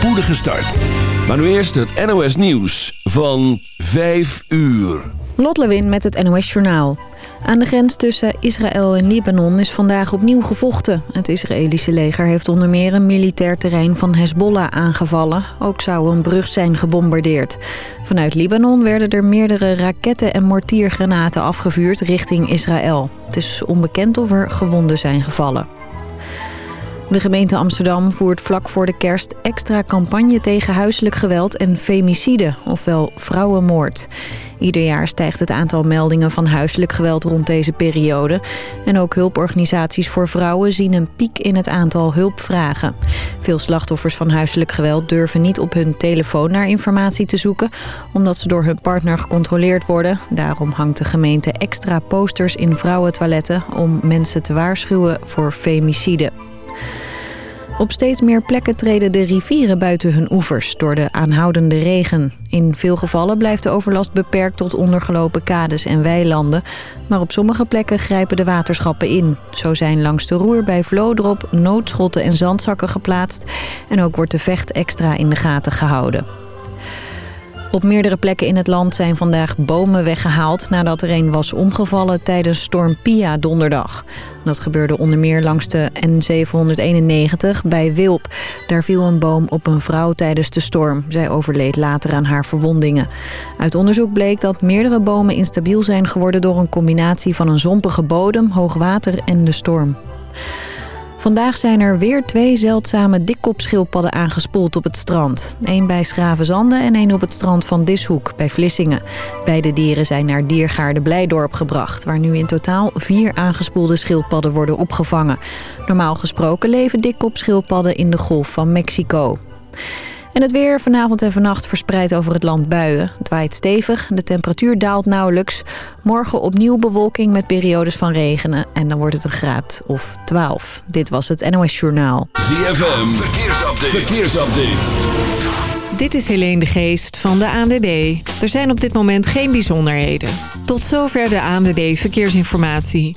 spoedige start. Maar nu eerst het NOS Nieuws van 5 uur. Lot Lewin met het NOS Journaal. Aan de grens tussen Israël en Libanon is vandaag opnieuw gevochten. Het Israëlische leger heeft onder meer een militair terrein van Hezbollah aangevallen. Ook zou een brug zijn gebombardeerd. Vanuit Libanon werden er meerdere raketten en mortiergranaten afgevuurd richting Israël. Het is onbekend of er gewonden zijn gevallen. De gemeente Amsterdam voert vlak voor de kerst extra campagne tegen huiselijk geweld en femicide, ofwel vrouwenmoord. Ieder jaar stijgt het aantal meldingen van huiselijk geweld rond deze periode. En ook hulporganisaties voor vrouwen zien een piek in het aantal hulpvragen. Veel slachtoffers van huiselijk geweld durven niet op hun telefoon naar informatie te zoeken... omdat ze door hun partner gecontroleerd worden. Daarom hangt de gemeente extra posters in vrouwentoiletten... om mensen te waarschuwen voor femicide. Op steeds meer plekken treden de rivieren buiten hun oevers door de aanhoudende regen. In veel gevallen blijft de overlast beperkt tot ondergelopen kades en weilanden. Maar op sommige plekken grijpen de waterschappen in. Zo zijn langs de roer bij Vlodrop noodschotten en zandzakken geplaatst. En ook wordt de vecht extra in de gaten gehouden. Op meerdere plekken in het land zijn vandaag bomen weggehaald... nadat er een was omgevallen tijdens storm Pia donderdag. Dat gebeurde onder meer langs de N791 bij Wilp. Daar viel een boom op een vrouw tijdens de storm. Zij overleed later aan haar verwondingen. Uit onderzoek bleek dat meerdere bomen instabiel zijn geworden... door een combinatie van een zompige bodem, hoogwater en de storm. Vandaag zijn er weer twee zeldzame dikkopschildpadden aangespoeld op het strand. Eén bij Schravenzande en één op het strand van Dishoek bij Vlissingen. Beide dieren zijn naar diergaarde Blijdorp gebracht... waar nu in totaal vier aangespoelde schildpadden worden opgevangen. Normaal gesproken leven dikkopschildpadden in de Golf van Mexico. En het weer vanavond en vannacht verspreidt over het land buien. Het waait stevig, de temperatuur daalt nauwelijks. Morgen opnieuw bewolking met periodes van regenen. En dan wordt het een graad of 12. Dit was het NOS Journaal. ZFM, verkeersupdate. verkeersupdate. Dit is Helene de Geest van de ANWB. Er zijn op dit moment geen bijzonderheden. Tot zover de ANWB Verkeersinformatie.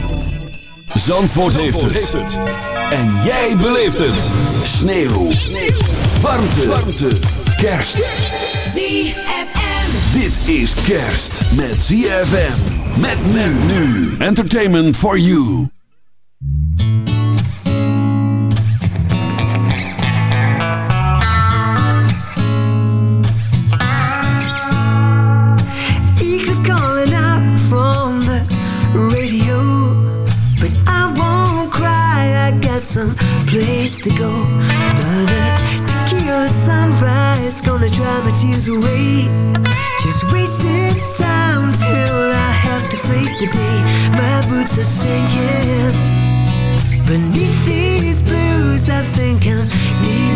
Zandvoort, heeft, het. En jij beleeft het. Sneeuw. Sneeuw. Warmte. Warmte. Kerst. ZFM. Dit is kerst met ZFM. Met men nu. Entertainment for you. Place to go. Another tequila sunrise, gonna dry my tears away. Just wasting time till I have to face the day. My boots are sinking beneath these blues. I think I'm needing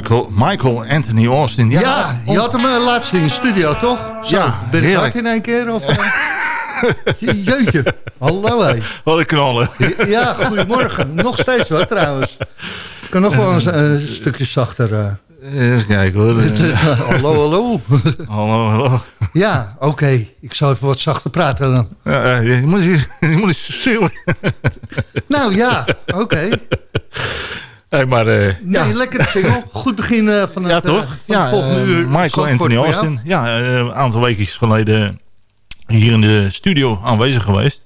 Michael, Michael Anthony Austin. Ja, Ja, je had hem uh, laatst in de studio, toch? Zo, Ja, ben ik hard in één keer? Of, uh... Jeetje, hallo hé. wat een knallen. Ja, goedemorgen. Nog steeds hoor, trouwens. Ik kan nog wel eens een stukje zachter. eh. Even kijken hoor. Eh, hallo, hallo. hallo, hallo. Ja, oké. Ik zal even wat zachter praten dan. Ja, eh, je, moet, je, je moet eens schreeuwen. Nou ja, oké. Nee, maar eh, ja. Nee, lekkere single. Goed begin eh, van het, Ja, toch? eh, van ja, het volgende eh, uur. Michael Anthony. Austin. Ja, eh, een aantal weken geleden hier in de studio aanwezig geweest.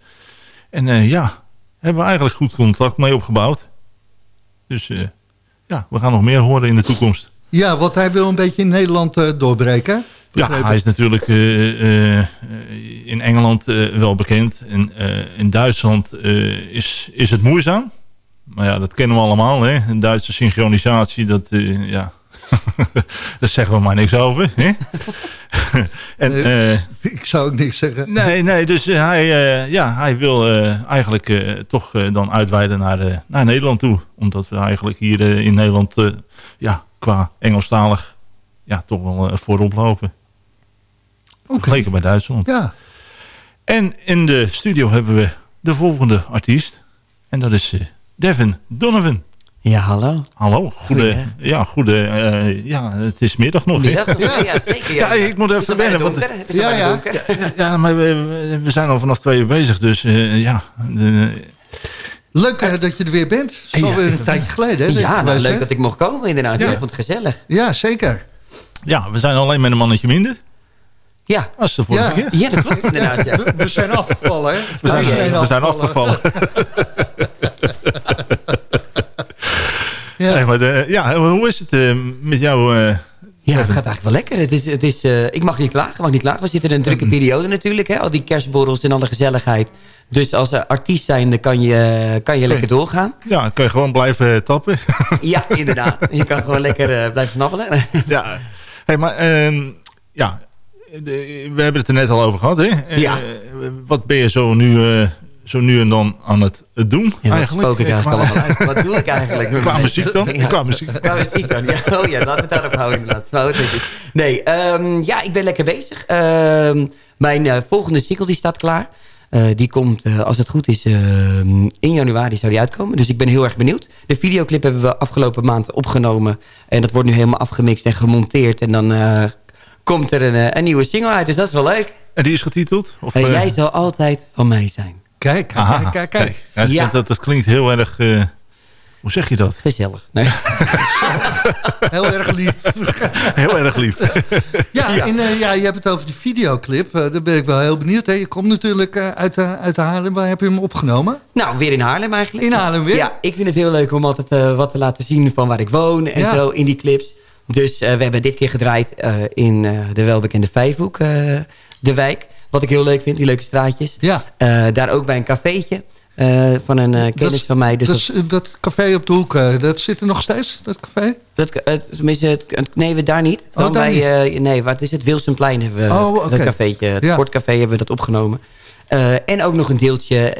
En eh, ja, hebben we eigenlijk goed contact mee opgebouwd. Dus eh, ja, we gaan nog meer horen in de toekomst. Ja, want hij wil een beetje in Nederland eh, doorbreken. Ja, hij is natuurlijk eh, eh, in Engeland eh, wel bekend. En eh, in Duitsland eh, is, is het moeizaam. Maar ja, dat kennen we allemaal. Hè? Een Duitse synchronisatie, dat, eh, ja. daar zeggen we maar niks over. Hè? en, eh, Ik zou ook niks zeggen. nee, nee, dus eh, hij, ja, hij wil eigenlijk toch dan uitweiden naar, naar Nederland toe. Omdat we eigenlijk hier in Nederland ja, qua Engelstalig ja, toch wel voorop lopen. Vergeleken bij Duitsland. Ja, En in de studio hebben we de volgende artiest. En dat is Devin Donovan. Ja, hallo. Hallo. Goede, Goeie, ja, goede, eh, ja, het is middag nog. Middag? Ja, ja, zeker. Ja, ik moet even wennen, want- donker. Het is Ja, ja. donker. Ja, maar we, we zijn al vanaf twee uur bezig. Dus eh, ja, leuk eh, dat je er weer bent. Het is Ja, alweer een tijdje geleden. Hè, Ja, nou, leuk dat ik mocht komen inderdaad. Ja. Ja. Ik vond het gezellig. Ja, zeker. ja, we zijn alleen met een mannetje minder. Ja, Als de vorige Ja. keer. ja dat klopt inderdaad. Ja. We, zijn afgevallen, hè? We zijn, we zijn afgevallen. Ja. Maar de- ja, hoe is het eh, met jou? eh, Ja, het gaat eigenlijk wel lekker. Het is, het is, eh, ik mag niet klagen, mag niet klagen. We zitten in een drukke periode natuurlijk. Hè? Al die kerstborrels en alle gezelligheid. Dus als eh, artiest zijnde kan je, kan je lekker doorgaan. ja, kan je gewoon blijven tappen. Ja, inderdaad. Je kan gewoon lekker eh, blijven knabbelen. ja, hey, maar ehm, ja, we hebben het er net al over gehad. Hè? Eh, Ja. wat ben je zo nu, eh, zo nu en dan aan het doen? Ja, wat eigenlijk? spook ik eigenlijk allemaal uit? Wat doe ik eigenlijk? Qua muziek dan? Ja. Qua muziek. Qua muziek dan, ja. Oh ja, laten we het daarop houden inderdaad. Maar goed, netjes. Nee, ehm, ja, ik ben lekker bezig. Ehm, mijn eh, volgende single die staat klaar. Eh, die komt, eh, als het goed is, ehm, in januari zou die uitkomen. Dus ik ben heel erg benieuwd. De videoclip hebben we afgelopen maand opgenomen. En dat wordt nu helemaal afgemixt en gemonteerd. En dan komt er een, een nieuwe single uit. Dus dat is wel leuk. En die is getiteld? Of, En jij zal altijd van mij zijn. Kijk, aha, kijk, kijk, kijk. Ja, Ja. Dat, dat klinkt heel erg... eh, hoe zeg je dat? Gezellig. Nee. Heel erg lief. Heel erg lief. Ja, En, eh, ja, je hebt het over de videoclip. Eh, daar ben ik wel heel benieuwd. Hè. Je komt natuurlijk eh, uit, de, uit de Haarlem. Waar heb je hem opgenomen? Nou, weer in Haarlem eigenlijk. In Haarlem weer? Ja, ik vind het heel leuk om altijd eh, wat te laten zien van waar ik woon en Ja. zo in die clips. Dus eh, we hebben dit keer gedraaid eh, in eh, de welbekende Vijfhoek, de wijk. Wat ik heel leuk vind, die leuke straatjes. Ja. Eh, daar ook bij een cafeetje eh, van een eh, kennis Dat- van mij. Dus dat, dat, café op de hoek, dat zit er nog steeds, dat café? dat, het, tenminste, het, het- nee, we daar niet. Dan Oh, daar bij, eh, nee, wat is het? Wilsonplein hebben we Oh, dat oké. cafeetje. Het Ja. sportcafé hebben we dat opgenomen. Eh, en ook nog een deeltje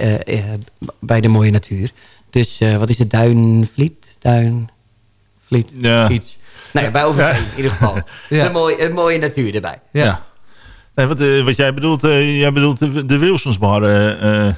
bij de mooie natuur. Dus eh, wat is het? Duinvliet? Duinvliet? Ja. Iets. Nou ja, bij Overveen in ieder geval. Ja. De, mooie, een mooie natuur erbij. Ja. Nee, wat, eh, wat jij bedoelt, eh, jij bedoelt de, de Wilsonsbar. eh, eh,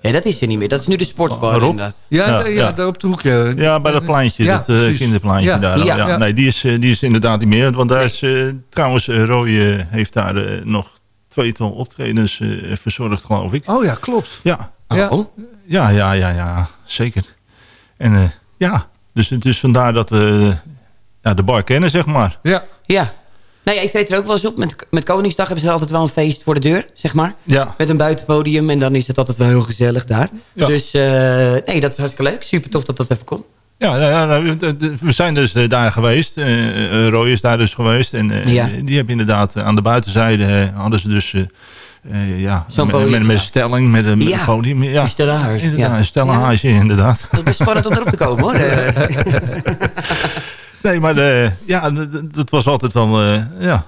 Ja, dat is er niet meer. Dat is nu de sportbar inderdaad. Ja, Ja, ja, ja, ja. daar op de hoek. Ja, ja, bij dat pleintje, Ja, dat eh, kinderpleintje Ja. daar. Ja. Ja. Ja. Nee, die is, eh, die is inderdaad niet meer. Want daar is eh, trouwens, uh, Roy eh, heeft daar eh, nog tweetal optredens eh, verzorgd, geloof ik. Oh ja, klopt. Ja, Ja. Oh, ja, ja, ja, ja zeker. En eh, ja, dus, dus vandaar dat we eh, ja, de bar kennen, zeg maar. Ja, ja. Nou ja, ik treed er ook wel eens op. Met, met Koningsdag hebben ze altijd wel een feest voor de deur, zeg maar. Ja, Met een buitenpodium en dan is het altijd wel heel gezellig daar. Ja. Dus eh, nee, dat is hartstikke leuk. Super tof dat dat even kon. Ja, nou ja, nou, we- zijn dus eh, daar geweest. Eh, Roy is daar dus geweest. En eh, Ja. die hebben inderdaad aan de buitenzijde hadden ze dus... eh, ja, met, met, stelling, met een, Ja, podium. Ja, een stellage, Inderdaad, ja. een stellage, inderdaad. Dat is spannend om erop te komen hoor. Eh, Nee, maar eh, ja, d- dat was altijd wel eh, ja,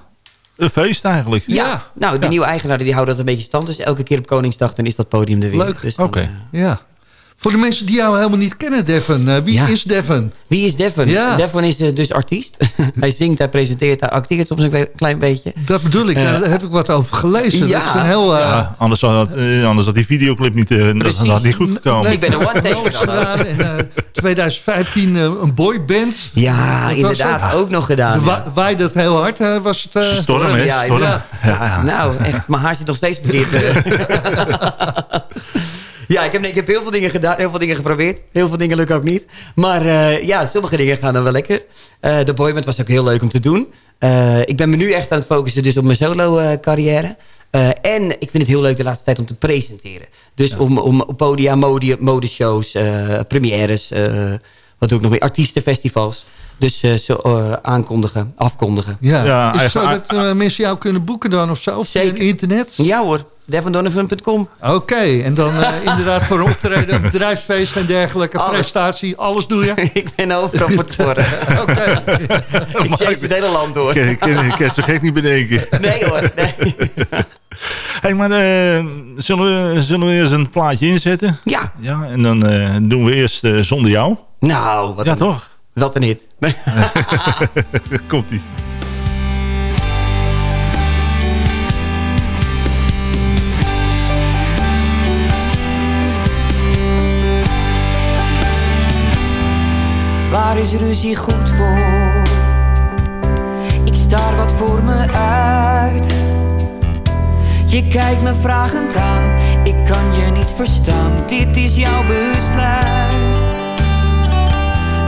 een feest eigenlijk. ja. Nou, die Ja. nieuwe eigenaar die houdt dat een beetje stand. Dus elke keer op Koningsdag dan is dat podium er weer. Leuk. Dus Oké. eh, ja. Voor de mensen die jou helemaal niet kennen, Devon. eh, wie Ja. is Devon? Wie is Devon? Ja. Devon is eh, dus artiest. hij zingt, hij presenteert, hij acteert soms een klein beetje. Dat bedoel ik, daar heb ik wat over gelezen. Ja. Dat is een heel... eh, Ja, anders, had, eh, anders had die videoclip niet, eh, dat had niet goed gekomen. nee, Ik ben een one-taker alles dan ook. gedaan. In eh, 2015 eh, een boyband. Ja, inderdaad, dat? ook nog gedaan. Wa- waaide het heel hard, eh, was het... eh, Storm, hè? Ja, Storm. ja. Nou, echt, mijn haar zit nog steeds verkeerd. ja, ik heb, ik heb heel veel dingen gedaan, heel veel dingen geprobeerd. Heel veel dingen lukken ook niet. Maar eh, ja, sommige dingen gaan dan wel lekker. Eh, de boyband was ook heel leuk om te doen. Eh, ik ben me nu echt aan het focussen dus op mijn solo carrière. En ik vind het heel leuk de laatste tijd om te presenteren. Dus om, om op podia, mode, modeshows, premières, wat doe ik nog meer? Artiestenfestivals. Dus eh, zo eh, aankondigen, afkondigen. Ja. Ja, is het zo eigenlijk- dat eh, mensen jou kunnen boeken dan of zo? Via Zeker. internet? Ja hoor, devandonovan.com. Oké, en dan eh, inderdaad voor een optreden, bedrijfsfeest en dergelijke, Alles. prestatie, alles doe je? ik ben overal voor. Oké. ik chase het hele land door. Ik kan ik kan het zo gek niet bedenken. Nee hoor, nee. Hey, maar eh, zullen, we, zullen we eerst een plaatje inzetten? Ja, Ja, en dan eh, doen we eerst eh, Zonder Jou. nou, wat, Ja, een, toch? Wat een hit. Komt-ie. Waar is ruzie goed voor? Ik staar wat voor me uit. Je kijkt me vragend aan, ik kan je niet verstaan. Dit is jouw besluit.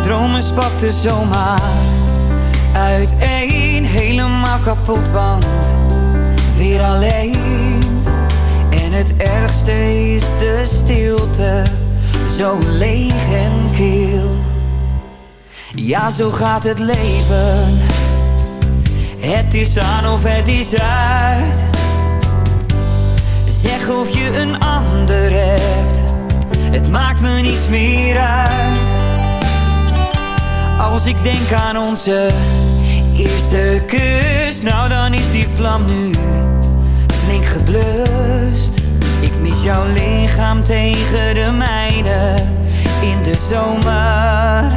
Dromen spakten zomaar uiteen, helemaal kapot, want weer alleen. En het ergste is de stilte, zo leeg en kil. Ja, zo gaat het leven. Het is aan of het is uit. Zeg of je een ander hebt. Het maakt me niets meer uit. Als ik denk aan onze eerste kus, nou dan is die vlam nu flink geblust. Ik mis jouw lichaam tegen de mijne in de zomer.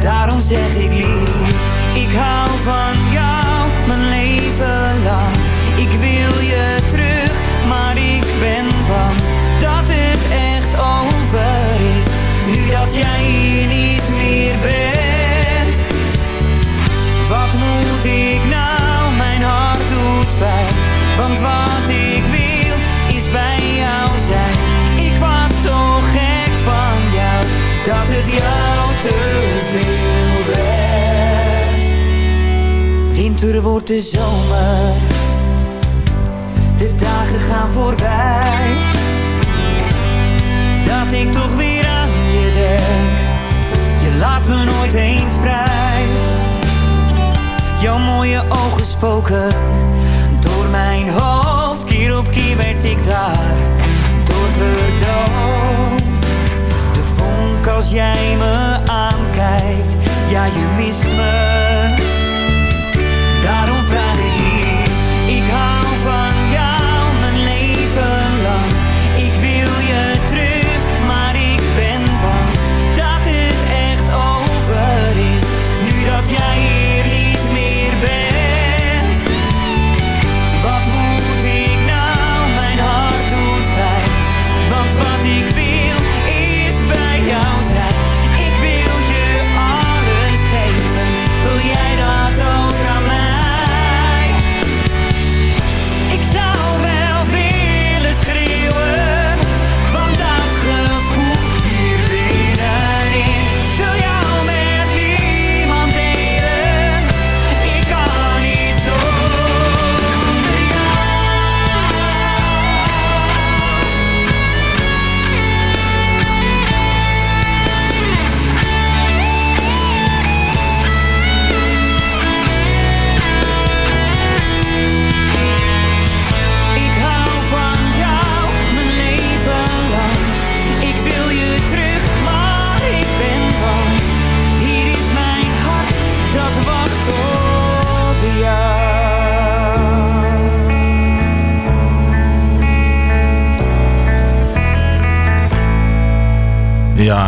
Daarom zeg ik lief, ik hou van jou mijn leven lang. Ik wil je terug, maar ik ben bang dat het echt over is. Nu dat jij Want wat ik wil is bij jou zijn. Ik was zo gek van jou, dat het jou te veel werd. Winter wordt de zomer, de dagen gaan voorbij. Dat ik toch weer aan je denk, je laat me nooit eens vrij. Jouw mooie ogen spoken mijn hoofd. Keer op keer werd ik daar door verdoofd.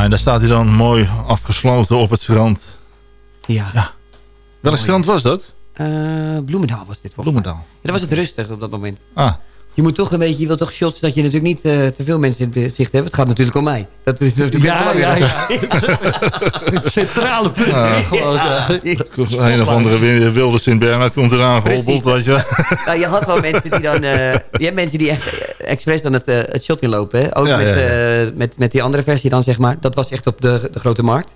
Ja, en daar staat hij dan mooi afgesloten op het strand. Ja. Ja. Welk strand was dat? Eh, Bloemendaal was dit volgens. Bloemendaal. Ja, dan was het rustig op dat moment. Ah, Je moet toch een beetje, je wilt toch shots dat je natuurlijk niet eh, te veel mensen in het zicht hebt. Het gaat natuurlijk om mij. Dat is natuurlijk Ja, ja, belangrijk. ja. Het centrale punt. hè, gewoon, eh. een of andere wi- wilde Sint-Bernard komt eraan gehobbeld, weet je. Nou, je had wel mensen die dan... eh, je hebt mensen die echt expres dan het, het shot inlopen. Hè? Ook Ja, met, ja, ja. eh, met, met die andere versie dan, zeg maar. Dat was echt op de, de grote markt.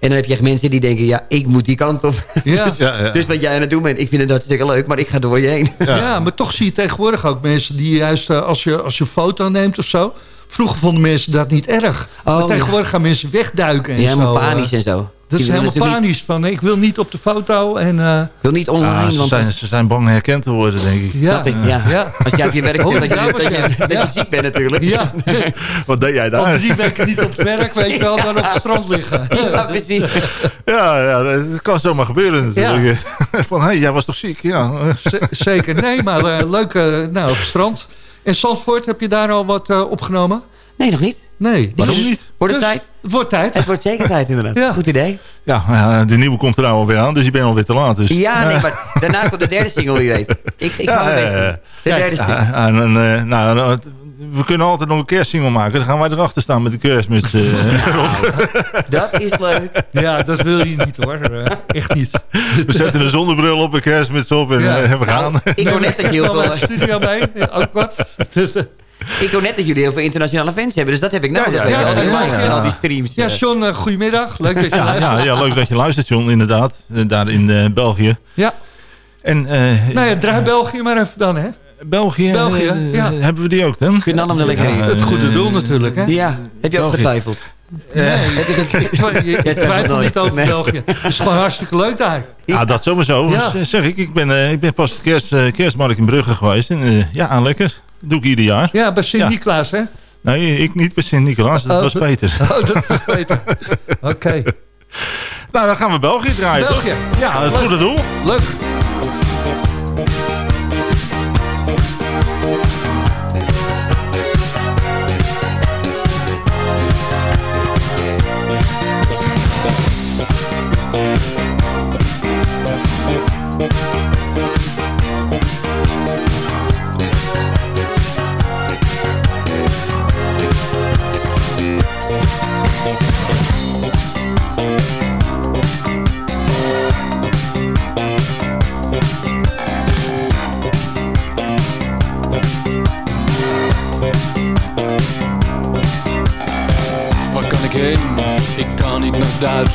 En dan heb je echt mensen die denken... Ja, ik moet die kant op. Ja. dus, Ja, ja. dus wat jij aan het doen bent... Ik vind het hartstikke leuk, maar ik ga door je heen. Ja. maar toch zie je tegenwoordig ook mensen die juist eh, als je, als je een foto neemt of zo. Vroeger vonden mensen dat niet erg. maar ja. tegenwoordig gaan mensen wegduiken en Ja, zo. helemaal eh. panisch en zo. Dat is helemaal panisch. Van, ik wil niet op de foto. En, eh, Niet, wil niet online, Ah, ze, want zijn, ze zijn bang herkend te worden, denk ik. ja, Snap ik, ja. ja. Als jij op je werk zit, Oh, dat je, ja, dat je, ja. dat je ziek bent natuurlijk. ja. Wat deed jij al daar? drie weken niet op het werk, weet je wel, dan op het strand liggen. Ja, precies. Ja, ja, dat kan zomaar gebeuren natuurlijk. Van, hé, hey, jij was toch ziek? Ja. Zeker, nee, maar eh, leuk, nou, op het strand. En Zandvoort, heb je daar al wat eh, opgenomen? Nee, nog niet. Nee. Waarom niet? Wordt het Dus, tijd? Het wordt tijd. Het wordt zeker tijd inderdaad. Ja. Goed idee. Ja, ja, de nieuwe komt er nou alweer aan, dus je bent alweer te laat. Dus. Ja, nee, maar daarna komt de derde single, wie weet. Ik, ik ga Ja, weten. De Kijk, derde single. En, en, eh, nou, nou, we kunnen altijd nog een kerstsingle maken. Dan gaan wij erachter staan met de kerstmis. eh. Dat is leuk. Ja, dat wil je niet hoor. Eh, echt niet. we zetten een zonnebril op, een kerstmis op en Ja. eh, we gaan. Nou, ik hoor net dat je heel veel... studio mee, ook wat. Ik hoor net dat jullie heel veel internationale fans hebben. Dus dat heb ik nodig. ja, ja, al die ja, likes ja. en al die streams. Ja, eh. John, eh, goedemiddag. Leuk dat je Ja, luistert. ja, ja, leuk dat je luistert, John, inderdaad. Eh, Daar in eh, België. Ja. En eh, Nou ja, draai België maar even dan, hè? België, België, ja. hebben we die ook dan? Dan hem er lekker in? Het goede doel natuurlijk, hè? Ja, heb je ook België. getwijfeld? Nee, ik twijfel niet over Nee. België. Het is gewoon hartstikke leuk daar. Ja, dat sowieso. Ja. Zeg ik, ik ben, eh, ik ben pas kerst, kerstmarkt in Brugge geweest. En ja, aan lekker. Dat doe ik ieder jaar. Ja, bij. Sint-Niklaas, hè? Nee, ik niet bij Sint-Nicolaas. Dat Oh, was dat- Peter. Oh, dat is beter. Oké, Nou, dan gaan we België draaien, België. toch? Ja, het goede doel. leuk.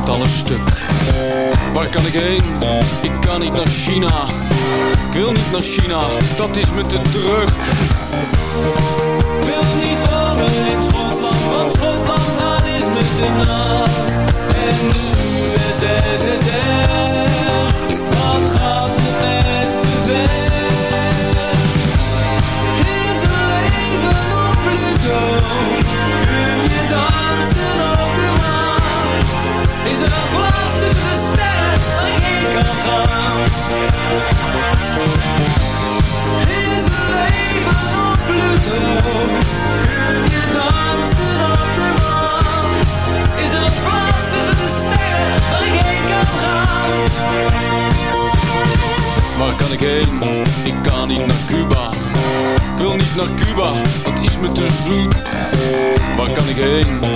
gaat alles stuk. Waar kan ik heen? Ik kan niet naar China. Ik wil niet naar China, dat is me te druk. Ik wil niet wonen in Schotland, want Schotland dat is me te nat. En de USSR, Waar kan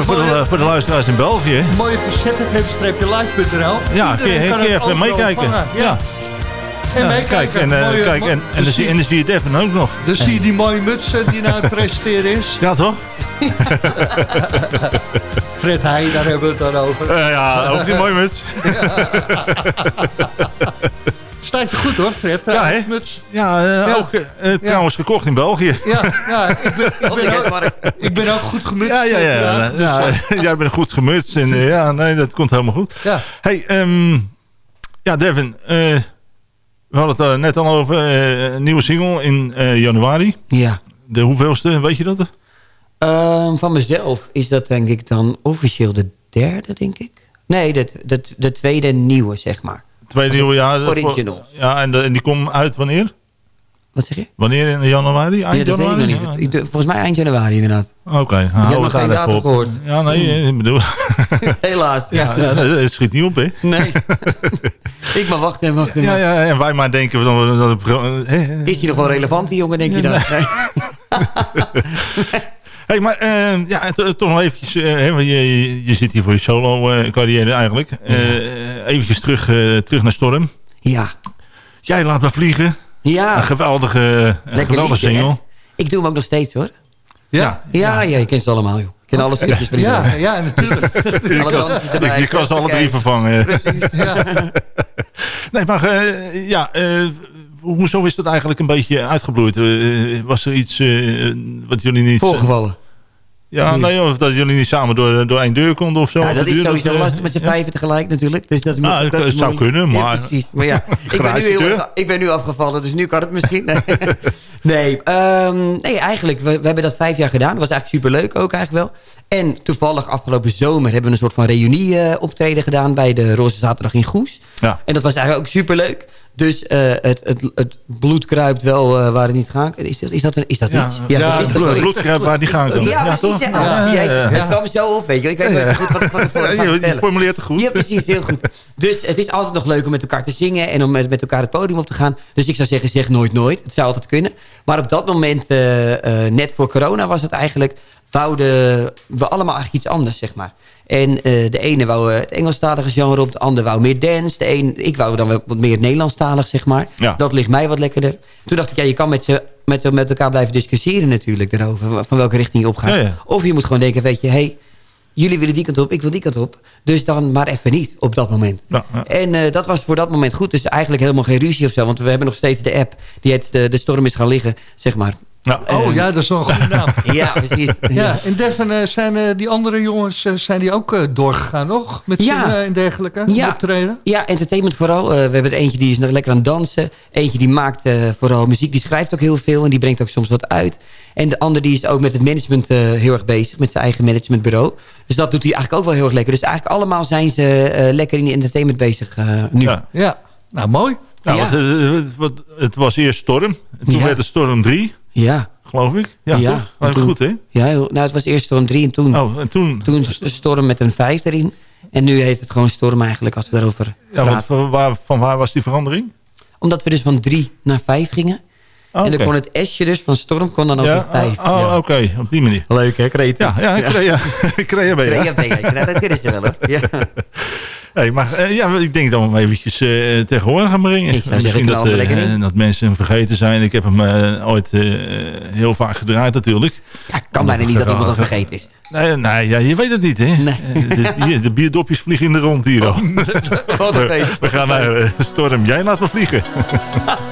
voor, de, voor de luisteraars in België. mooie verzet-live.nl. Ja, Iedereen je het even meekijken. Ja. Ja. En Ja, kijk, en, kijk, en, en, dan zie, zie- en dan zie je Devin ook nog. Dus zie je die mooie muts eh, die nou aan het presenteren is. Ja, toch? Fred Heij, daar hebben we het dan over. Eh, ja, over die mooie muts. Staat je goed hoor, Fred. Ja, hè? Ja, eh, Ja. ook eh, eh, trouwens gekocht in België. Ja, ja ik, ben, ik, ben ook, ik ben ook goed gemutst. Ja, ja, ja. Ja, ja, jij bent goed gemutst. En, eh, ja, nee, dat komt helemaal goed. Ja. Hey, ehm, ja, Devin. eh, we hadden het eh, net al over eh, een nieuwe single in eh, januari. Ja. De hoeveelste, weet je dat? Ehm, van mezelf is dat denk ik dan officieel de derde, denk ik. Nee, de, de, de tweede nieuwe, zeg maar. Tweede nieuwe jaar. dat- Original. Ja, en, de- en die komt uit wanneer? Wat zeg je? Wanneer in januari? Eind ja, dat weet ik nog januari? niet. Ja. Volgens mij eind januari inderdaad. Oké, nou, heb nog het geen datum op. gehoord. Ja, nee, ik bedoel... Helaas. Ja, ja, dat- schiet niet op, hè? Nee. ik maar wachten en wachten. Ja, ja, en wij maar denken... Dat? Is hij nog wel relevant, die jongen, denk je dan? Nee. Hey, maar eh, ja, to- toch nog eventjes... eh, hè, want je, je, je zit hier voor je solo-carrière eigenlijk. Eh eventjes terug, eh, terug naar Storm. Ja. Jij laat me vliegen. Ja. Een geweldige, een geweldige liedje, hè? single. Ik doe hem ook nog steeds, hoor. Ja, Ja, ja, je kent ze allemaal, joh. Ik ken alle stukjes van die ja, jongen. ja, natuurlijk. Je, je kan ze alle drie vervangen. Ja. Nee, maar eh, ja, eh, hoezo is dat eigenlijk een beetje uitgebloeid? Eh, was er iets eh, wat jullie niet... Voorgevallen. Ja, nee, of dat jullie niet samen door, door één deur konden of zo? Ja, dat is sowieso eh, lastig met z'n ja? vijven tegelijk natuurlijk. Dus dat is Nou, dat het zou kunnen, Ja, maar- precies. Maar ja, ik ben, nu heel, ik ben nu afgevallen, dus nu kan het misschien. nee, ehm, nee, eigenlijk, we, we hebben dat vijf jaar gedaan. Dat was eigenlijk superleuk ook eigenlijk wel. En toevallig afgelopen zomer hebben we een soort van reunie eh, optreden gedaan... bij de Roze Zaterdag in Goes. Ja. En dat was eigenlijk ook superleuk. Dus eh, het, het, het bloed kruipt wel eh, waar het niet gaat. Is dat, is dat, een- is dat Ja, iets? ja, dat Bloed, bloedkruip waar die gaan kan. Ja, toch? precies. Ja. Het kwam zo op, weet je. Ik weet nooit goed wat, wat ik voor je, je formuleert het goed. Ja, precies, heel goed. Dus het is altijd nog leuk om met elkaar te zingen en om met, met elkaar het podium op te gaan. Dus ik zou zeggen, zeg nooit nooit. Het zou altijd kunnen. Maar op dat moment, eh, net voor corona was het eigenlijk, wouden we allemaal eigenlijk iets anders, zeg maar. En eh, de ene wou eh, het Engelstalige genre op, de ander wou meer dance. De een, ik wou dan wat meer Nederlandstalig, zeg maar. Ja. Dat ligt mij wat lekkerder. Toen dacht ik, ja, je kan met, ze, met, met elkaar blijven discussiëren natuurlijk daarover. Van welke richting je op gaat. Ja, ja. Of je moet gewoon denken, weet je, hey, jullie willen die kant op, ik wil die kant op. Dus dan maar even niet op dat moment. Ja, ja. En eh, dat was voor dat moment goed. Dus eigenlijk helemaal geen ruzie of zo. Want we hebben nog steeds de app die heet de, de Storm is gaan liggen, zeg maar. Ja. Oh ja, dat is wel een goede naam. Ja, precies. Ja, en Devin, eh, zijn eh, die andere jongens eh, zijn die ook eh, doorgegaan nog? Met Ja. zingen en dergelijke? Ja. Optreden? Ja, entertainment vooral. Eh, we hebben er eentje die is nog lekker aan het dansen. Eentje die maakt eh, vooral muziek. Die schrijft ook heel veel en die brengt ook soms wat uit. En de ander die is ook met het management eh, heel erg bezig. Met zijn eigen managementbureau. Dus dat doet hij eigenlijk ook wel heel erg lekker. Dus eigenlijk allemaal zijn ze eh, lekker in de entertainment bezig eh, nu. Ja. Ja, nou mooi. Nou, Ja. Het, het, wat- het was eerst Storm. En toen Ja. werd het Storm 3, Ja, geloof ik. Ja, Ja, toch? Maar toen- goed, hè? ja nou, het was eerst Storm 3 en toen, Oh, en toen... toen Storm met een 5 erin. En nu heet het gewoon Storm eigenlijk als we daarover ja, praten. van waar, van waar was die verandering? Omdat we dus van 3 naar 5 gingen. Oh, En dan kon het S'je dus van Storm kon dan ook ja? naar 5. Oh, oh, oké, op die manier. Leuk hè, creatief. Ja, ja, Crea, Crea ben je. hè? Ja, ben je. Nou, dat kunnen ze wel hoor. Ja. Hey, maar eh, ja, ik denk dat we hem eventjes tegenwoordig gaan brengen. Ik zou Misschien dat, eh, dat mensen hem vergeten zijn. Ik heb hem ooit heel vaak gedraaid natuurlijk. ja, kan bijna niet dat iemand dat vergeten is. Nee, nee ja, je weet het niet, hè? Nee. De, hier, de bierdopjes vliegen in de rond hier al. Wat een feest. We gaan naar Storm. Jij laat me vliegen.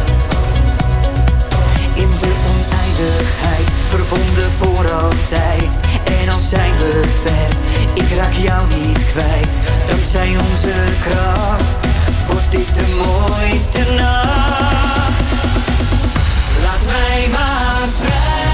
In de oneindigheid, verbonden voor altijd. En al zijn we ver, ik raak jou niet kwijt. Dankzij onze kracht wordt dit de mooiste nacht. Laat mij maar vrij,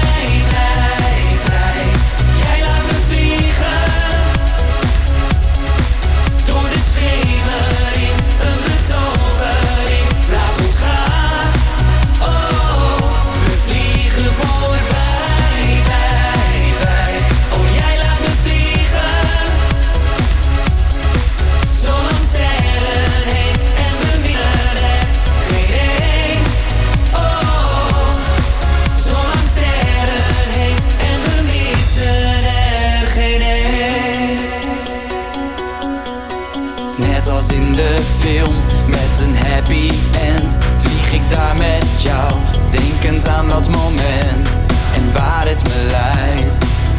met een happy end. Vlieg ik daar met jou, denkend aan dat moment. En waar het me leidt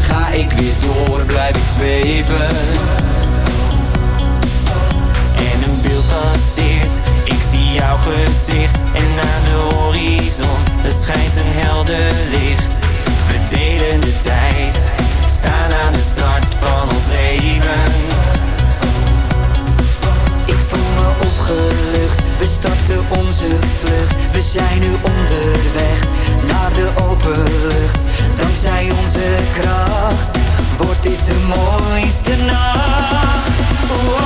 Ga ik weer door, blijf ik zweven. En een beeld passeert, ik zie jouw gezicht. En aan de horizon, er schijnt een helder licht. We delen de tijd, staan aan de start van ons leven we starten onze vlucht. We zijn nu onderweg naar de open lucht. Dankzij onze kracht wordt dit de mooiste nacht. Wow.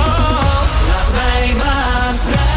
Laat mij maar vrij,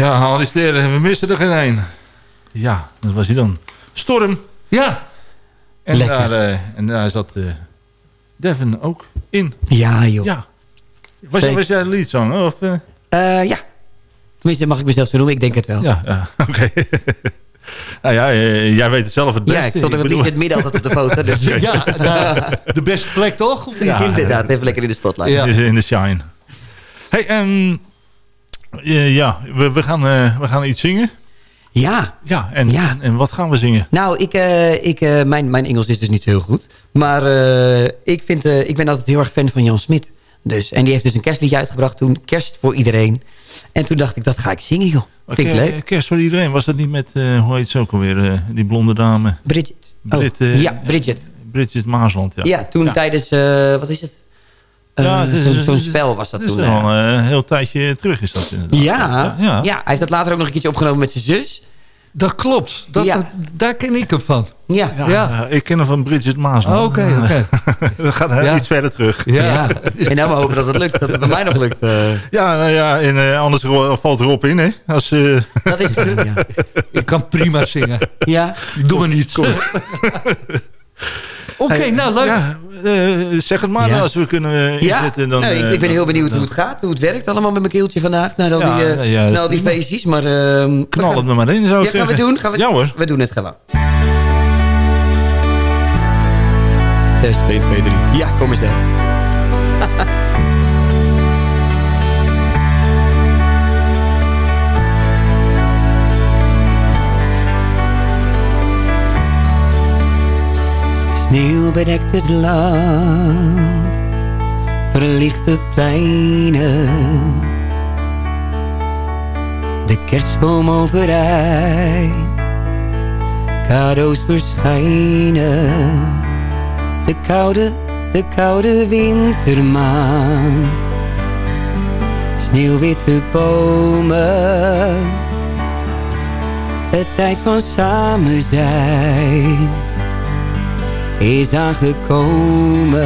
Ja, al die sterren, we missen er geen één. Ja, dat was hij dan. Storm. Ja, En, Lekker. daar, eh, en daar zat eh, Devin ook in. Ja, joh. Ja. Was, Zeker. was jij? Of, eh? Ja. Tenminste, mag ik mezelf zo noemen? Ik denk het wel. Ja, ja oké. nou ja, jij weet het zelf het beste. Ja, ik stond ook het liefst in het midden altijd op de foto. Dus ja daar- de beste plek toch? Ja. inderdaad, even lekker in de spotlight. Ja. In de shine. Hey, ehm, eh, ja, we, we, gaan, eh, we gaan iets zingen. Ja. Ja, en, Ja. en, en wat gaan we zingen? Nou, ik, eh, ik, mijn, mijn Engels is dus niet zo heel goed. Maar ik, vind, ik ben altijd heel erg fan van Jan Smit. Dus, en die heeft dus een kerstliedje uitgebracht toen. Kerst voor iedereen. En toen dacht ik, dat ga ik zingen, joh. Vind ik leuk. Kerst voor iedereen. Was dat niet met, hoe heet ze ook alweer, die blonde dame? Bridget. Oh, Brit, ja, Bridget. Bridget Maasland, ja. Ja, toen tijdens, wat is het? Eh, Ja, het is- zo'n- is- spel was dat Het is toen. al eh. een heel tijdje terug is dat inderdaad. ja, ja. ja. hij heeft dat later ook nog een keertje opgenomen met zijn zus. Dat klopt. Dat, Ja. dat- daar ken ik hem van. Ja. Ja, Ja. ja, ik ken hem van Bridget Maasland. Oh, Oké, oké. dat gaat heel Ja. iets verder terug. Ja. Ja. En nou maar hopen dat het lukt. Dat het bij mij nog lukt. eh. Ja, nou ja en eh, anders valt erop in, hè. Als, eh, dat is het. Ja. Ik kan prima zingen. ja. Doe maar niet. Oké, nou leuk. Ja, eh, zeg het maar Ja. als we kunnen eh, Ja, inzetten. Dan, nou, ik, eh, ik ben heel benieuwd dan hoe het gaat, hoe het werkt allemaal met mijn keeltje vandaag. Na al Ja, die, ja, ja, na al die feestjes. Maar, ehm, we Knal het er maar in, zou ik Ja, gaan we zeggen. doen? Gaan we, Ja hoor. We doen het gewoon. Test 1, 2, 3. Ja, kom eens dan. Sneeuw bedekt het land. Verlichte pleinen. De kerstboom overeind. Cadeaus verschijnen. De koude, de koude wintermaan. Sneeuwwitte bomen. Het tijd van samen zijn is aangekomen.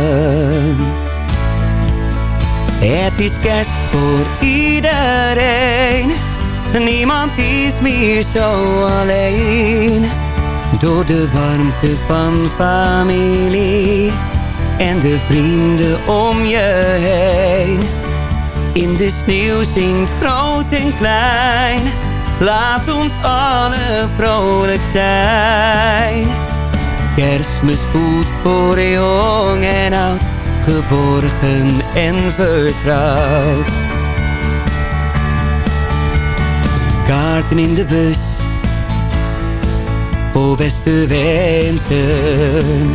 Het is kerst voor iedereen. Niemand is meer zo alleen. Door de warmte van familie en de vrienden om je heen. In de sneeuw zingt groot en klein. Laat ons alle vrolijk zijn. Kerstmis voelt voor jong en oud, geborgen en vertrouwd. Kaarten in de bus, voor beste wensen.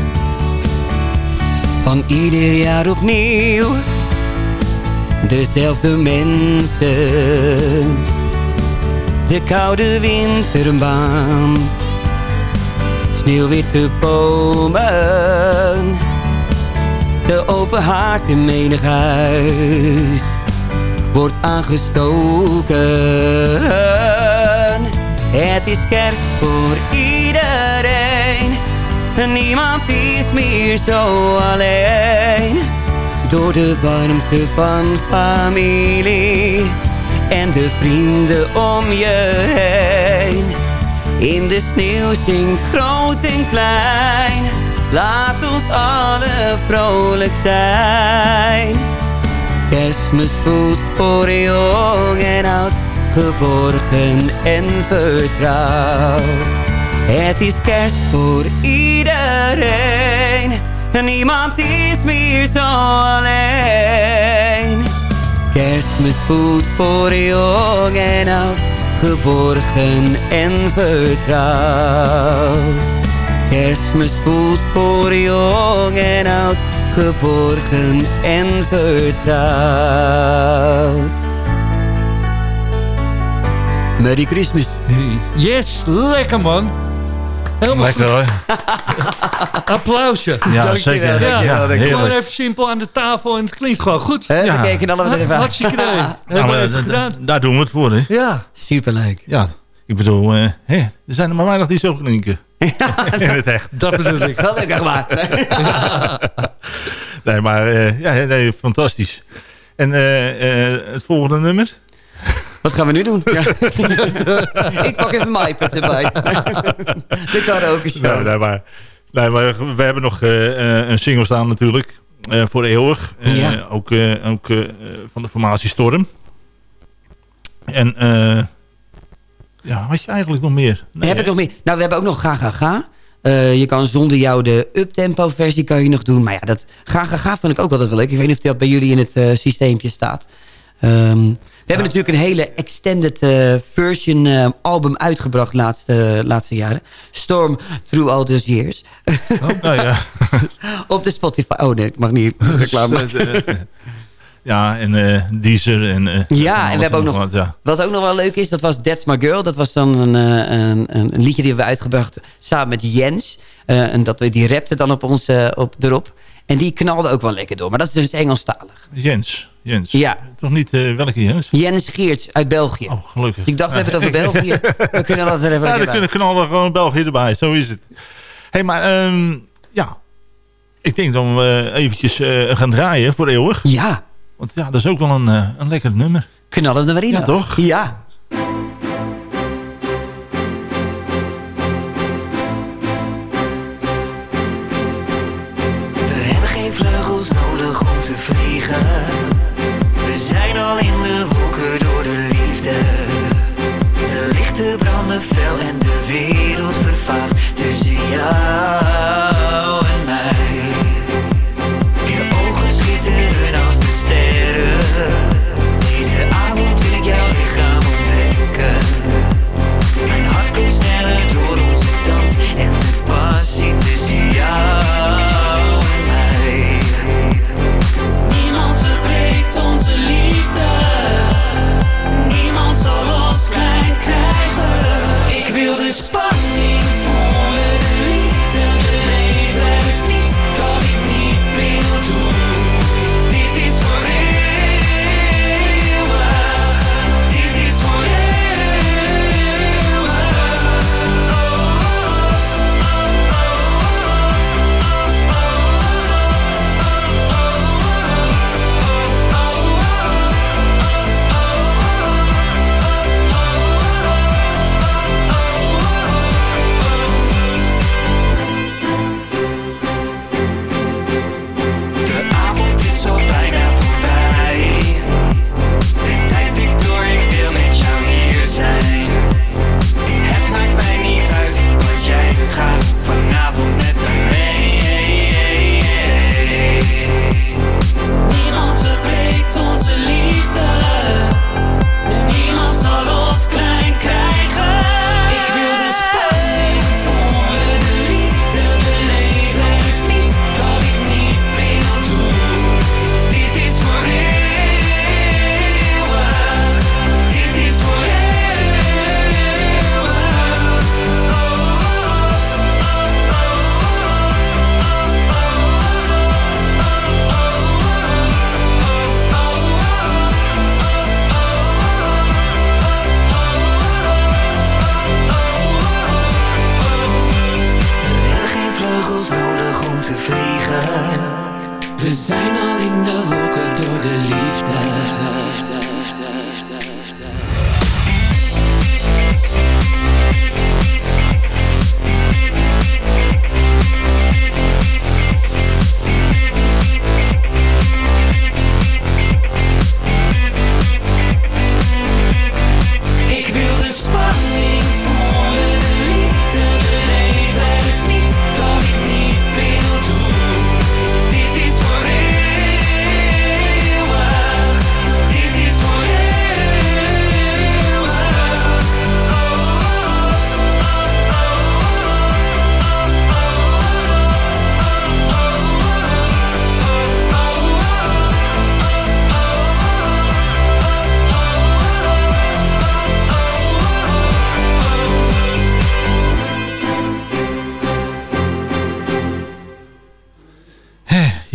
Van ieder jaar opnieuw, dezelfde mensen. De koude winterbaan sneeuwwitte bomen. De open haard in menig huis wordt aangestoken. Het is kerst voor iedereen. Niemand is meer zo alleen. Door de warmte van familie en de vrienden om je heen. In de sneeuw zingt groot en klein. Laat ons alle vrolijk zijn. Kerstmis voelt voor jong en oud. Geborgen en vertrouwd. Het is kerst voor iedereen. Niemand is meer zo alleen. Kerstmis voelt voor jong en oud geborgen en vertrouwd. Kerstmis voelt voor jong en oud, geborgen en vertrouwd. Merry Christmas. Yes, lekker man. Helemaal Lekker hoor. Applausje. Ja, Dankjewel, zeker. dankjewel, Ja, dankjewel. Gewoon even simpel aan de tafel en het klinkt gewoon goed. Hè, Ja. we keken allemaal even aan. Hartstikke idee. Nou, da- daar doen we het voor, hè. Ja, Superleuk. Ja, ik bedoel, eh, hè, er zijn er maar weinig die zo klinken. In het echt. dat bedoel ik. Gelukkig maar. Nee, maar eh, ja, nee, fantastisch. En eh, eh, het volgende nummer? Wat gaan we nu doen? Ja. ik pak even mijn iPad erbij. De karaoke show. Nee, nee, maar, nee, maar we hebben nog eh, eh, een single staan natuurlijk. eh, voor eeuwig. Ja. Ook, eh, ook eh, van de formatie Storm. En eh, ja, had je eigenlijk nog meer? Nee, heb ik nog meer? Nou, we hebben ook nog Ga Ga Ga. Eh, je kan zonder jou de uptempo versie kan je nog doen. Maar ja, dat Ga Ga Ga vond ik ook altijd wel leuk. Ik weet niet of dat bij jullie in het eh, systeempje staat. Ehm, we hebben natuurlijk een hele extended eh, version eh, album uitgebracht de laatste, laatste jaren. Storm Through All Those Years. Nou ja. Op de Spotify. Oh nee, ik mag niet reclame. ja, en eh Deezer. En, eh, Ja, en we hebben ook nog- wat, Ja. Wat ook nog wel leuk is, dat was That's My Girl. Dat was dan een, eh, een, een liedje die hebben we uitgebracht samen met Jens. Eh, en dat we, die rapte dan op ons, op, erop. En die knalde ook wel lekker door. Maar dat is dus Engelstalig. Jens. Jens. Ja. Toch niet eh, welke Jens? Jens Geerts uit België. Oh, gelukkig. Ik dacht, we hebben het over België. We kunnen dat er even Ja, bij. kunnen knallen gewoon België erbij. Zo is het. hey, maar ehm, ja. Ik denk dat we eventjes eh, gaan draaien voor eeuwig. Ja, Want ja, dat is ook wel een, eh, een lekker nummer. knallen er maar in. Ja, toch? Ja. Al in de wolken door de liefde. De lichten branden fel en de wereld vervaagt tussen jou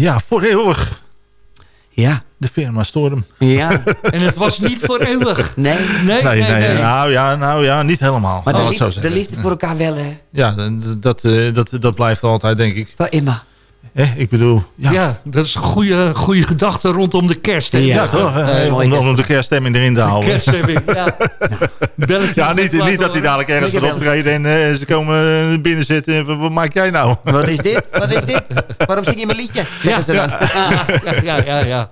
Ja, voor eeuwig. Ja. De firma Storm. Ja. En het was niet voor eeuwig. Nee. Nee, Nee, nee, nee, nee. Nou, ja, nou ja, niet helemaal. Maar de liefde, de liefde voor elkaar wel, hè? Ja, dat, dat, eh, dat, dat blijft altijd, denk ik. Voor Emma. Hè, ik bedoel, ja. Ja. dat is een goede, goede gedachte rondom de kerst. hè? Ja, toch? Eh, om de kerststemming erin te houden. Kerststemming, ja. Ja, niet, niet dat hij dadelijk ergens gaat optreden en eh, ze komen binnen zitten. en Wat, wat maak jij nou? Wat is dit? Wat is dit? Waarom zing je mijn liedje? Zeggen ze dan. Ja, ja, ja. ja.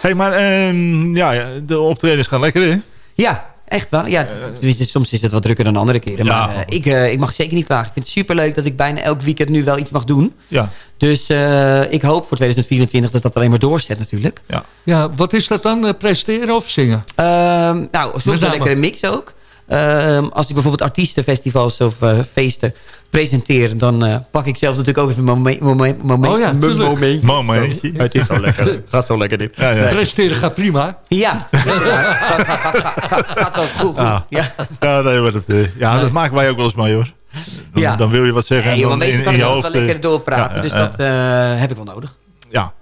hey, maar ehm, ja, ja, de optredens gaan lekker, hè? Ja, echt wel. Ja, het- tenminste, soms is het wat drukker dan andere keren. Ja. Maar eh, ik, eh, ik mag zeker niet klagen. Ik vind het superleuk dat ik bijna elk weekend nu wel iets mag doen. Ja. Dus eh, ik hoop voor 2024 dat dat alleen maar doorzet natuurlijk. ja, wat is dat dan? eh, Presteren of zingen? Ehm, nou, soms een mix ook. Ehm, als ik bijvoorbeeld artiestenfestivals of eh, feesten presenteer... dan eh, pak ik zelf natuurlijk ook even mijn momen- momen- momen- Oh ja, moment. Momentje. Het is zo lekker. Gaat zo lekker dit. Ja, ja. Presteren gaat prima. Ja, ja. Gaat, ook goed. goed. Ah. Ja. Ja, nee, maar dat, eh, ja, dat maken wij ook wel eens mee, hoor. Dan, Ja. dan wil je wat zeggen. Nee, en joh, dan kan in, je wel lekker doorpraten. ja, dus dat eh, heb ik wel nodig. Ja.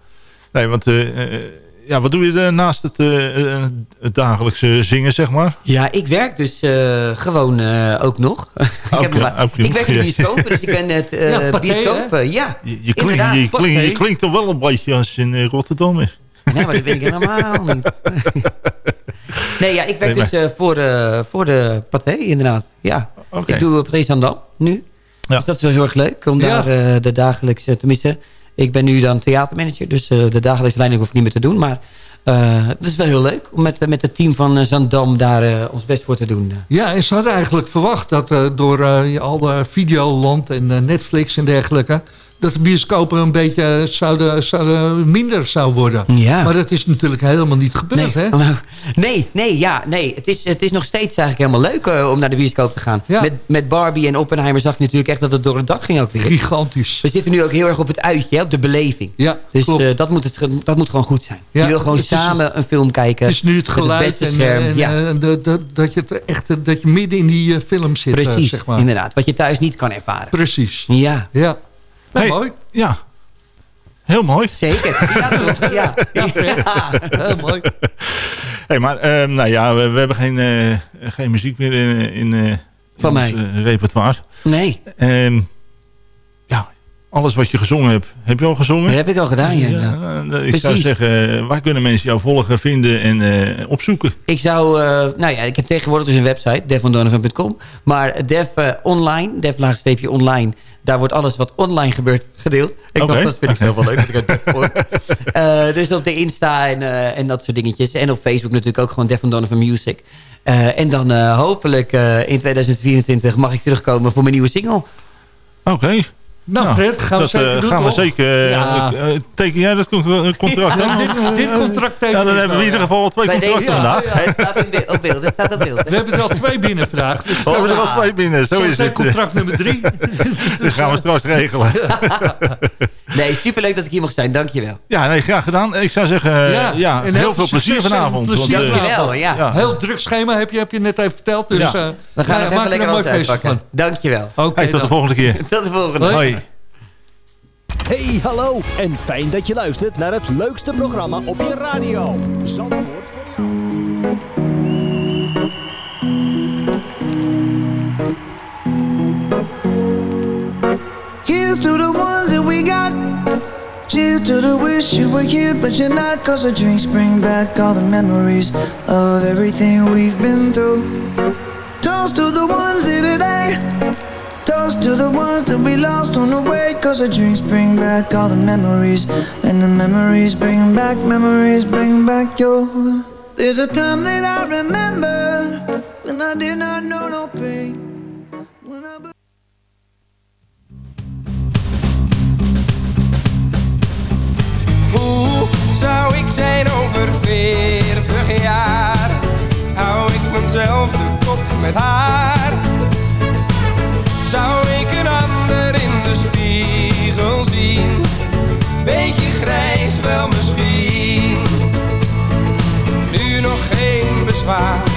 Nee, want eh, eh, ja, wat doe je er naast het, eh, eh, het dagelijkse zingen, zeg maar? Ja, ik werk dus eh, gewoon ook nog. ik, heb ik werk in de bioscopen, dus ik ben het eh Ja, bioscoop. ja, Je, je, klinkt, je, je toch wel een beetje als in eh, Rotterdam is. nee, maar dat ben ik helemaal niet. nee, ja, ik werk Nee, dus voor, de, voor de paté, inderdaad. Ja, ik doe paté Zandam nu. Ja. Dus dat is wel heel erg leuk, om Ja. daar de dagelijkse, tenminste... Ik ben nu dan theatermanager, dus eh, de dagelijkse leiding hoef ik niet meer te doen. Maar eh, het is wel heel leuk om met, met het team van eh, Zandam daar ons best voor te doen. Ja, en ze hadden eigenlijk verwacht dat door al de Videoland en Netflix en dergelijke... dat de bioscopen een beetje zouden, zouden minder zou worden. Ja. Maar dat is natuurlijk helemaal niet gebeurd, nee, hè? nou, nee, nee, ja, nee. Het is, het is nog steeds eigenlijk helemaal leuk eh, om naar de bioscoop te gaan. Ja. Met, met Barbie en Oppenheimer zag je natuurlijk echt dat het door het dak ging ook weer. Gigantisch. We zitten nu ook heel erg op het uitje, hè, op de beleving. Ja, Dus eh, dat, moet het, dat moet gewoon goed zijn. Ja, je wil gewoon het is- samen een film kijken. Het is nu het geluid beste en, scherm. en, ja, eh, de- de- dat, je het echt, eh, dat je midden in die eh, film zit, eh, precies. zeg maar. Inderdaad, wat je thuis niet kan ervaren. Precies. Ja, Ja. Nou, Hey. mooi. Ja, heel mooi. zeker. Ja, toch? Ja. Ja. Heel mooi. Hey, maar ehm, nou ja, we, we hebben geen, eh, geen muziek meer in, in, eh, Van in ons, mij. eh, repertoire. Nee, Ehm, ja, alles wat je gezongen hebt, heb je al gezongen? dat heb ik al gedaan. Ja, eh, ik zou zeggen, eh, waar kunnen mensen jou volgen, vinden en eh, opzoeken? Ik zou, nou ja, ik heb tegenwoordig dus een website, devondonovan.com. Maar Dev online, Dev online, daar wordt alles wat online gebeurt gedeeld. Ik dacht, dat vind ik zelf wel leuk. dat ik dus op de Insta en, en dat soort dingetjes. En op Facebook natuurlijk ook gewoon Devon Donovan Music. En dan hopelijk in 2024 mag ik terugkomen voor mijn nieuwe single. Oké. Nou, Fred, gaan we dat, zeker eh, doen, gaan we toch? zeker. eh, Ja. eh, teken jij dat contra- contract? Ja, dit, dit contract tekenen Ja, dan hebben we in ieder geval al twee Bij contracten deze, vandaag. Ja. Het staat be- op beeld. Het staat op beeld. hè? We hebben er al twee binnen vandaag. Dus We hebben er al twee binnen, zo is het. contract nummer drie. Dat gaan we straks regelen. Nee, superleuk dat ik hier mag zijn. Dankjewel. Ja, nee, graag gedaan. Ik zou zeggen, eh, Ja, heel heel veel plezier vanavond. plezier want, eh, vanavond. Dankjewel, ja. ja. Heel druk schema heb je, heb je net even verteld. Dus, Ja. eh, We gaan nou het even er lekker uitpakken. Dankjewel. Oké, tot de volgende keer. Tot de volgende. Hoi. Hey, hallo en fijn dat je luistert naar het leukste programma op je radio. Zandvoort voor jou. Here's to the ones that we got. Cheers to the wish you were here but you're not. Cause the drinks bring back all the memories of everything we've been through. Toast to the ones in today. toast to the ones that we lost on the way Cause the drinks bring back all the memories And the memories bring back, memories bring back your There's a time that I remember When I did not know no pain Hoe zou ik zijn over 40 jaar? Hou ik mezelf de kop met haar? wel misschien. Nu nog geen bezwaar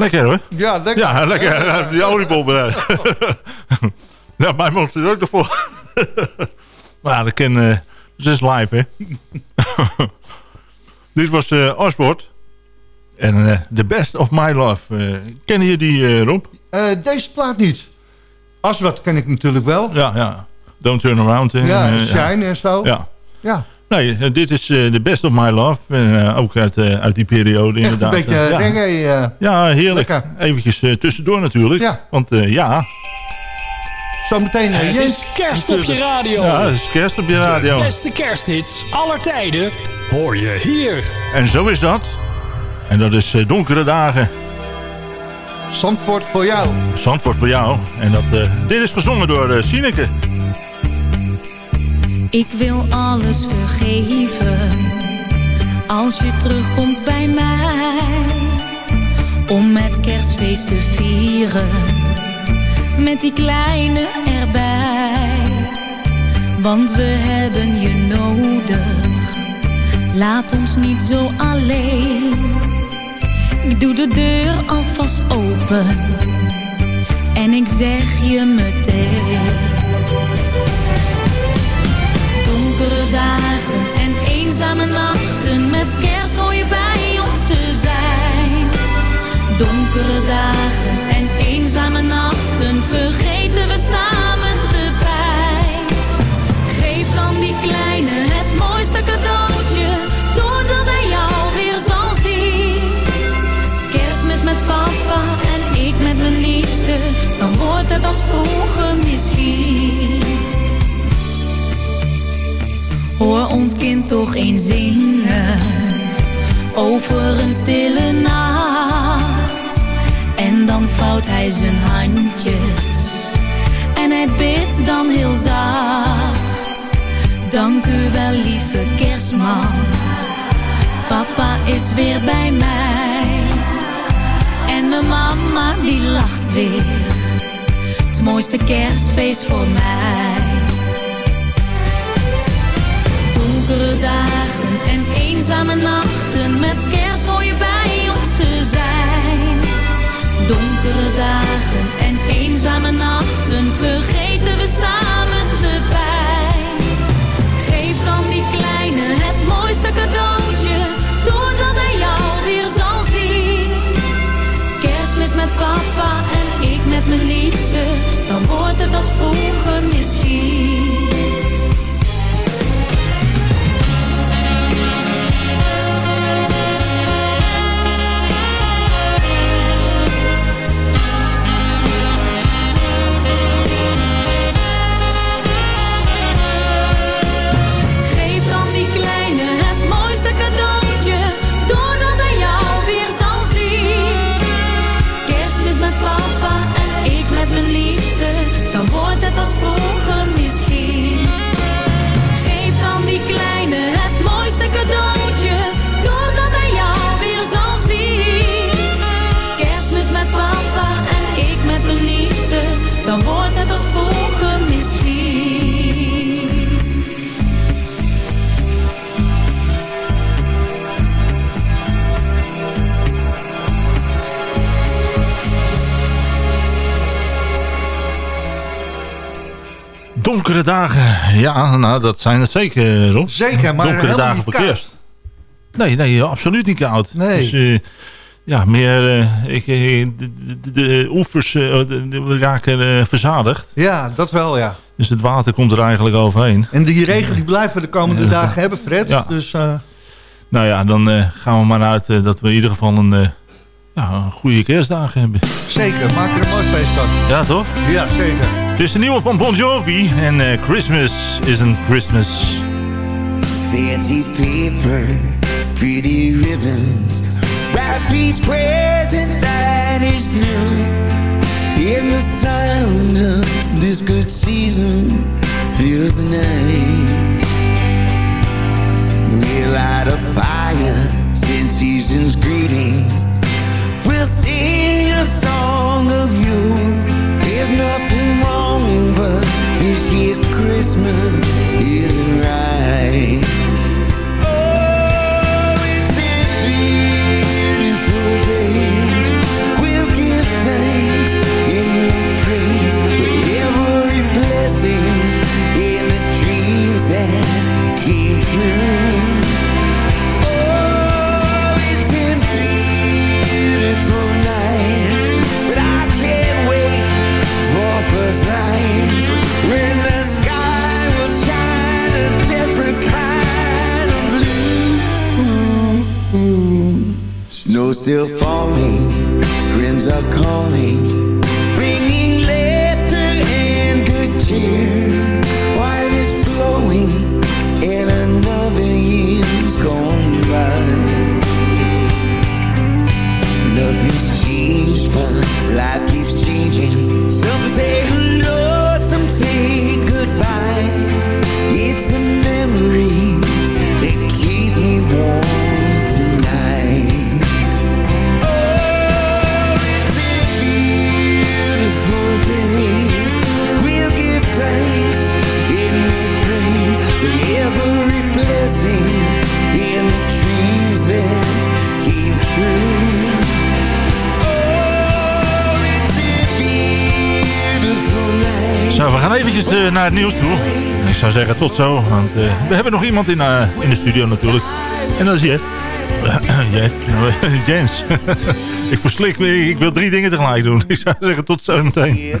lekker hoor. Ja, lekker. Ja, lekker. Ja, Die oliebol. eh. ja, mij mocht er ook nog voor. maar dat ken... eh het is live, hè. Dit was Osborne. En eh, The Best of My Love. Eh, kennen jullie die, Rob? Deze plaat niet. Als wat ken ik natuurlijk wel. Ja, ja. Don't Turn Around. eh, Ja, Shine en zo. Ja. Ja. Nee, eh, dit is eh, The Best of My Love. En, eh, ook uit, eh, uit die periode Echt een inderdaad. beetje ja. reggae. eh, Ja, heerlijk. Lekker. Eventjes eh, tussendoor natuurlijk. Ja. Want eh, ja, Zometeen eh, Het Jens. is kerst op je radio. ja, het is kerst op je radio. De beste kersthits aller tijden hoor je hier. En zo is dat. En dat is eh, donkere dagen. Zandvoort voor jou. Zandvoort voor jou. En dat, eh, dit is gezongen door uh, Sineke. Ik wil alles vergeven als je terugkomt bij mij. Om met kerstfeest te vieren, met die kleine erbij. Want we hebben je nodig, laat ons niet zo alleen. Ik doe de deur alvast open en ik zeg je meteen. Donkere dagen en eenzame nachten, met kerst hoor je bij ons te zijn. Donkere dagen en eenzame nachten, vergeten we samen de pijn. Geef dan die kleine het mooiste cadeautje, doordat hij jou weer zal zien. Kerstmis met papa en ik met mijn liefste, dan wordt het als vroeger kind toch eens zingen over een stille nacht. En dan vouwt hij zijn handjes en hij bidt dan heel zacht. Dank u wel, lieve kerstman. Papa is weer bij mij. En mijn mama die lacht weer. Het mooiste kerstfeest voor mij. Donkere dagen en eenzame nachten, met kerst hoor je bij ons te zijn. Donkere dagen en eenzame nachten, vergeten we samen de pijn. Geef dan die kleine het mooiste cadeautje, doordat hij jou weer zal zien. Kerstmis met papa en ik met mijn liefste, dan wordt het als vroeger misschien. Wordt Donkere dagen. Ja, nou, dat zijn het zeker, Rob. Zeker, maar Donkere dagen voor kerst. Nee, nee, absoluut niet koud. Nee. Dus, eh, ja, meer... eh, ik, eh, de, de, de oevers de- we raken verzadigd. Ja, dat wel, ja. Dus het water komt er eigenlijk overheen. En die regen die blijven we de komende dagen hebben, Fred. Ja. Dus Nou ja, dan gaan we maar uit dat we in ieder geval een, ja, een goede kerstdagen hebben. zeker, maak er een mooi feest van. Ja, toch? Ja, zeker. Dit is de nieuwe van Bon Jovi. En eh, Christmas isn't Christmas. Fancy paper, pretty ribbons, wrap each present that is new. In the sound of this good season fills the night. We light a fire, send season's greetings. Christmas isn't right. still for me. tot zo. Want eh, we hebben nog iemand in, eh, in de studio natuurlijk. En dat is Jeff. Jeff. Nou, Jens. ik verslik me. Ik wil drie dingen tegelijk doen. Ik zou zeggen tot zo meteen.